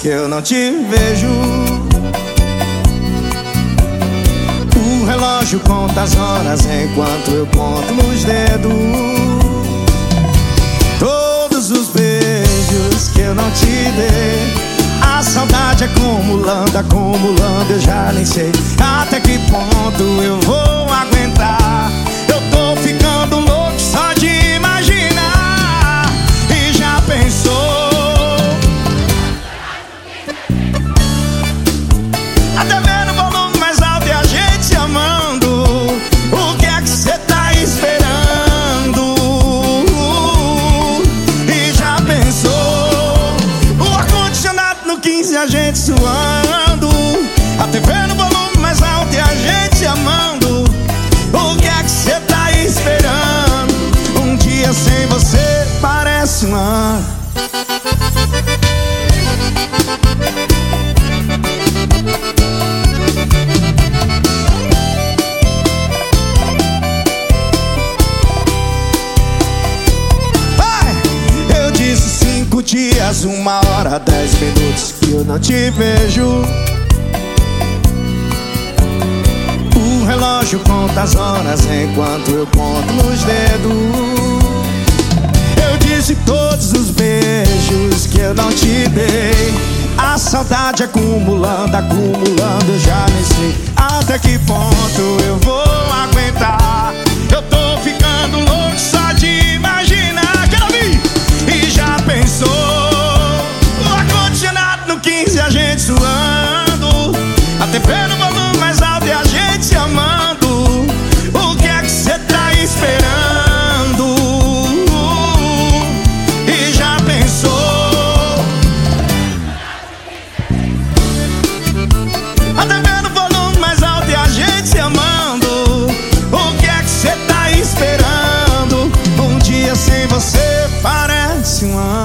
que eu não te vejo. O relógio conta as horas enquanto eu conto nos dedos. Todos os beijos que eu não te dei. A saudade acumulando, acumulando, eu já nem sei até que ponto eu vou aguentar. No 15 a gente suando. A TV no volume mais alto e a gente se amando. O que é que cê tá esperando? Um dia sem você parece um ano. Dias, uma hora, dez minutos que eu não te vejo. O relógio conta as horas enquanto eu conto nos dedos. Eu disse todos os beijos que eu não te dei. A saudade acumulando, acumulando, eu já nem sei até que ponto eu vou aguentar. te amando. O que é que você tá esperando? E já pensou? Até vendo o volume mais alto e a gente se amando. O que é que você tá esperando? Um dia sem você parece um ano.